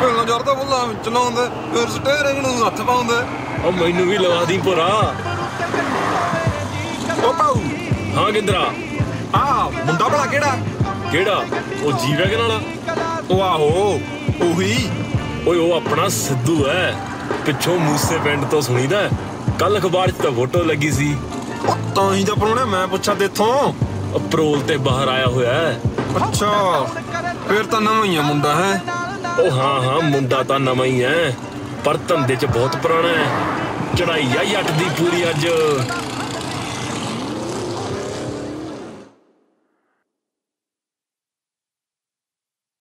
ਪਹਿਲਾਂ ਜਰਦਾ ਬੁੱਲਾ ਚਲਾਉਂਦਾ ਫਿਰ ਸਟੇਰਿੰਗ ਨੂੰ ਹੱਥ ਪਾਉਂਦਾ। ਉਹ ਮੈਨੂੰ ਵੀ ਲਵਾ ਦੀ ਭੋਰਾ। ਉਹ ਪਾਉ ਹਾਂ ਗਿੰਦਰਾ ਆ? ਮੁੰਡਾ ਭਲਾ ਕਿਹੜਾ? ਕਿਹੜਾ? ਉਹ ਜੀ ਵੈਗਨ ਵਾਲਾ ਉਹ ਆਹੋ ਉਹੀ। ਓਏ ਉਹ ਆਪਣਾ ਸਿੱਧੂ ਐ ਪਿੱਛੋਂ ਮੂਸੇ ਪਿੰਡ ਤੋਂ ਸੁਣੀਦਾ ਕੱਲ ਅਖਬਾਰ 'ਚ ਤਾਂ ਫੋਟੋ ਲੱਗੀ ਸੀ। ਤਾਂ ਹੀ ਤਾਂ ਪਰੋਣੇ ਮੈਂ ਪੁੱਛਾ ਤੇਥੋਂ ਉਹ ਪਰੋਲ ਤੇ ਬਾਹਰ ਆਇਆ ਹੋਇਆ ਅੱਛਾ ਫਿਰ ਤਾਂ ਨਵਾਂ ਹੀ ਆ ਮੁੰਡਾ ਹੈ। ਉਹ ਹਾਂ ਹਾਂ, ਮੁੰਡਾ ਤਾਂ ਨਵਾਂ ਹੀ ਹੈ ਪਰ ਧੰਦੇ 'ਚ ਬਹੁਤ ਪੁਰਾਣਾ ਹੈ ਚੜਾਈ ਆ ਜੱਟ ਦੀ ਪੂਰੀ ਅੱਜ।